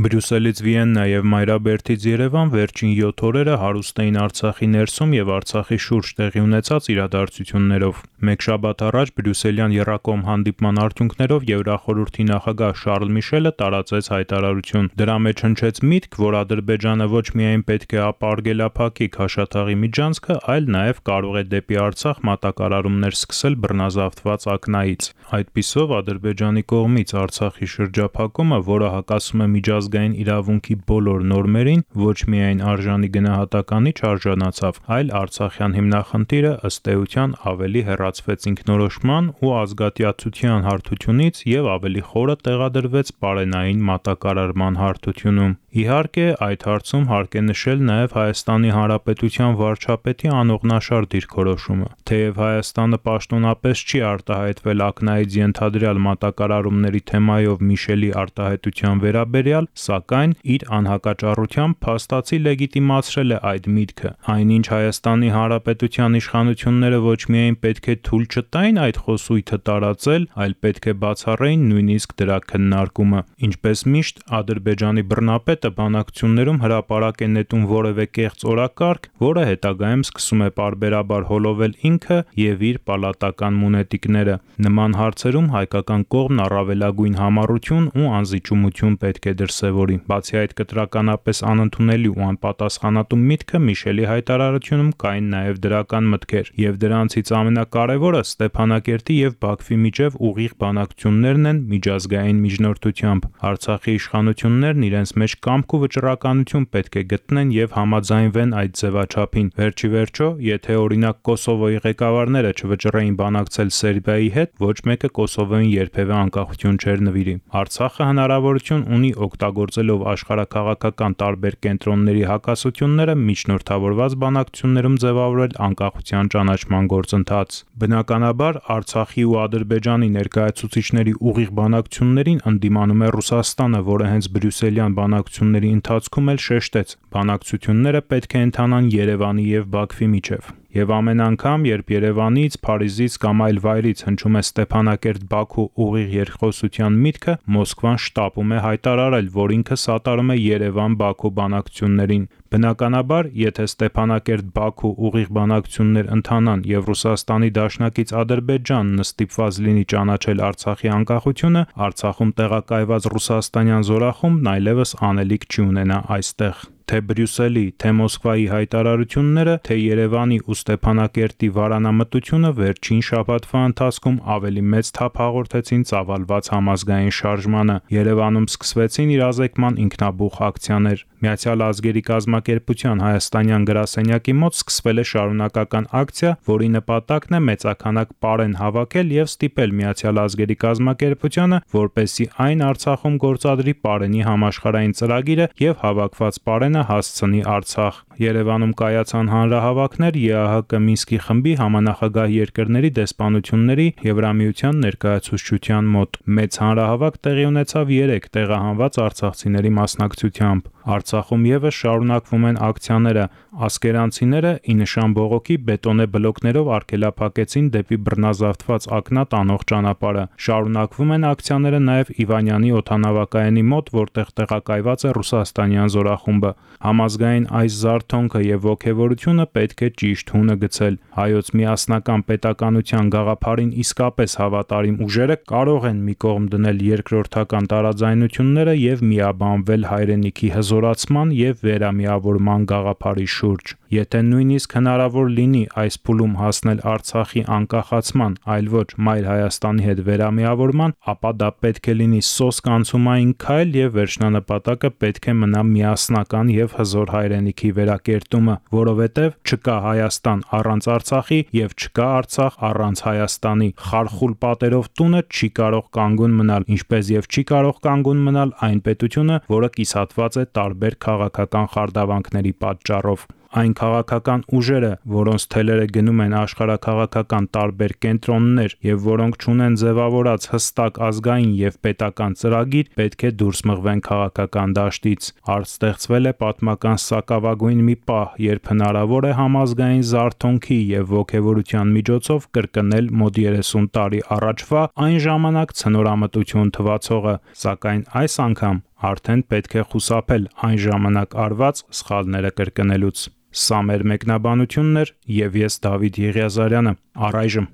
Բրյուսելից Վիեննա եւ Մայրաբերդից Երևան վերջին 7 օրերը հարուստ էին Արցախի ներսում եւ Արցախի շուրջ տեղի ունեցած իրադարձություններով։ Մեկ շաբաթ առաջ Բրյուսելյան Երակոմ հանդիպման արդյունքներով Եվրախորհրդի նախագահ Շարլ Միշելը տարածեց հայտարարություն։ Դրա մեջ հնչեց միտք, որ Ադրբեջանը ոչ միայն պետք է ապարգելափակի Քաշաթաղի միջանցքը, այլ նաեւ կարող է դեպի Արցախ մատակարարումներ սկսել բռնազավթված ակնայից։ Այդպիսով Ադրբեջանի կողմից Արցախի շրջափակումը, որը հակասում է միջազգային միջազգային իրավունքի բոլոր նորմերին ոչ միայն արժանի գնահատականի չարժանացավ, այլ Արցախյան հիմնախնդիրը ըստ էության ավելի հեռացվեց ինքնորոշման ու ազգատյացության հարթությունից եւ ավելի խորը տեղադրվեց պարենային մատակարարման հարթությունում։ Իհարկե, այդ հարցում հարկ է նշել նաև Հայաստանի Հանրապետության վարչապետի անողնաշար դիրքորոշումը։ Թեև Հայաստանը պաշտոնապես չի արտահայտվել ակնայից ենթադրյալ մատակարարումների թեմայով Միշելի արտահայտության վերաբերյալ, սակայն իր անհակաճառությամբ փաստացի լեգիտիմացրել է այդ միտքը։ Այնինչ Հայաստանի Հանրապետության իշխանությունները ոչ միայն պետք է թույլ չտային այդ խոսույթը տարածել, այլ պետք է բացառեին նույնիսկ դրա քննարկումը։ Ինչպես միշտ Ադրբեջանի բռնապետ Սովետը բանակցություններում հրապարակ է նետում որևէ կեղծ օրակարգ, որը հետագայում սկսում է պարբերաբար հոլովել ինքը եւ իր պալատական մունետիկները։ Նման հարցերում հայկական կողմն առավելագույն համառություն ու անզիջումություն պետք է դրսևորի։ Բացի այդ կտրականապես անընդունելի ու անպատասխանատու միտքը Միշելի հայտարարությունում կային նաև դրական մտքեր, եւ դրանցից ամենակարևորը Ստեփանակերտի եւ Բաքվի միջև ուղիղ բանակցություններն են միջազգային միջնորդությամբ։ Արցախի իշխանություններն իրենց մեջ կամք ու վճռականություն պետք է գտնեն եւ համաձայնվեն այդ ձևաչափին։ Վերջի վերջո, եթե օրինակ Կոսովոյի ղեկավարները չվճռեին բանակցել Սերբիայի հետ, ոչ մեկը Կոսովոյին երբևէ անկախություն չէր նվիրի։ Արցախը հնարավորություն ունի օգտագործելով աշխարհակաղակական տարբեր կենտրոնների հակասությունները միջնորդավորված բանակցություններում ձևավորել անկախության ճանաչման գործընթաց։ Բնականաբար Արցախի ու Ադրբեջանի ներկայացուցիչների ուղիղ բանակցություններին ընդդիմանում է Ռուսաստանը, որը հենց բրյուսելյան բանակցությունների բանակցությունների ընթացքում էլ շեշտեց. բանակցությունները պետք է ընթանան Երևանի եւ Բաքվի միջև։ Եվ ամեն անգամ, երբ Երևանից, Փարիզից կամ այլ վայրից հնչում է Ստեփանակերտ-Բաքու ուղիղ երկխոսության միտքը, Մոսկվան շտապում է հայտարարել, որ ինքը սատարում է Երևան-Բաքու բանակցություններին։ Բնականաբար, եթե Ստեփանակերտ-Բաքու ուղիղ բանակցություններ ընթանան եւ Ռուսաստանի դաշնակից Ադրբեջանն ստիպված լինի ճանաչել Արցախի անկախությունը, Արցախում տեղակայված ռուսաստանյան զորախումբն այլևս անելիք չի ունենա այստեղ թե Բրյուսելի, թե Մոսկվայի հայտարարությունները, թե Երևանի ու Ստեփանակերտի վարանամտությունը վերջին շաբաթվա ընթացքում ավելի մեծ թափ հաղորդեցին ծավալված համազգային շարժմանը։ Երևանում սկսվեցին իրազեկման ինքնաբուխ ակցիաներ։ Միացյալ Ազգերի կազմակերպության հայաստանյան գրասենյակի մոտ սկսվել է շարունակական ակցիա, որի նպատակն է մեծականակ պարեն հավաքել եւ ստիպել Միացյալ Ազգերի կազմակերպությանը, որպեսի այն Արցախում գործադրի պարենի համաշխարհային ծրագիրը եւ հավաքված պարենը հասցնի Արցախ։ Երևանում կայացան հանրահավաքներ ԵԱՀԿ Մինսկի խմբի համանախագահ երկրների դեսպանությունների Եվրամիության ներկայացուցչության մոտ։ Մեծ հանրահավաք տեղի ունեցավ 3 տեղահանված արցախցիների մասնակցությամբ։ Արցախում եւս շարունակվում են ակցիաները։ Ասկերանցիները ի նշան բողոքի բետոնե բլոկներով արգելափակեցին դեպի բռնազավթված ակնա տանող ճանապարհը։ Շարունակվում են ակցիաները նաեւ Իվանյանի օթանավակայանի մոտ, որտեղ տեղակայված է ռուսաստանյան զորախումբը։ Համազգային այս զարթոնքը եւ ողքեվորությունը պետք է ճիշտ հունը գցել։ Հայոց միասնական պետականության գաղափարին իսկապես հավատարիմ ուժերը կարող են մի կողմ դնել երկրորդական տարաձայնությունները եւ միաբանվել հայրենիքի հզորացման եւ վերամիավորման գաղափարի շուրջ։ Եթե նույնիսկ հնարավոր լինի այս փուլում հասնել Արցախի անկախացման, այլ ոչ Մայր Հայաստանի հետ վերամիավորման, ապա դա պետք է լինի սոսկ անցումային քայլ եւ վերջնանպատակը պետք է մնա միասնական եւ հզոր հայրենիքի վերակերտումը, որովհետեւ չկա Հայաստան առանց Արցախի եւ չկա Արցախ առանց Հայաստանի։ Խարխուլ պատերով տունը չի կարող կանգուն մնալ, ինչպես եւ չի կարող կանգուն մնալ այն պետությունը, որը կիսատված է տարբեր քաղաքական խարդավանքների պատճառով այն քաղաքական ուժերը, որոնց թելերը գնում են աշխարհակաղակական տարբեր կենտրոններ եւ որոնք ճունեն ձևավորած հստակ ազգային եւ պետական ծրագիր, պետք է դուրս մղվեն քաղաքական դաշտից։ Արդ ստեղծվել է պատմական սակավագույն մի պահ, երբ հնարավոր է համազգային զարթոնքի եւ ողքեվորության միջոցով կրկնել մոտ 30 տարի առաջվա այն ժամանակ ցնորամտություն թվացողը, սակայն այս անգամ արդեն պետք է խուսափել այն ժամանակ արված սխալները կրկնելուց։ Սա մեր մեկնաբանությունն էր եւ ես Դավիթ Եղիազարյանը։ Առայժմ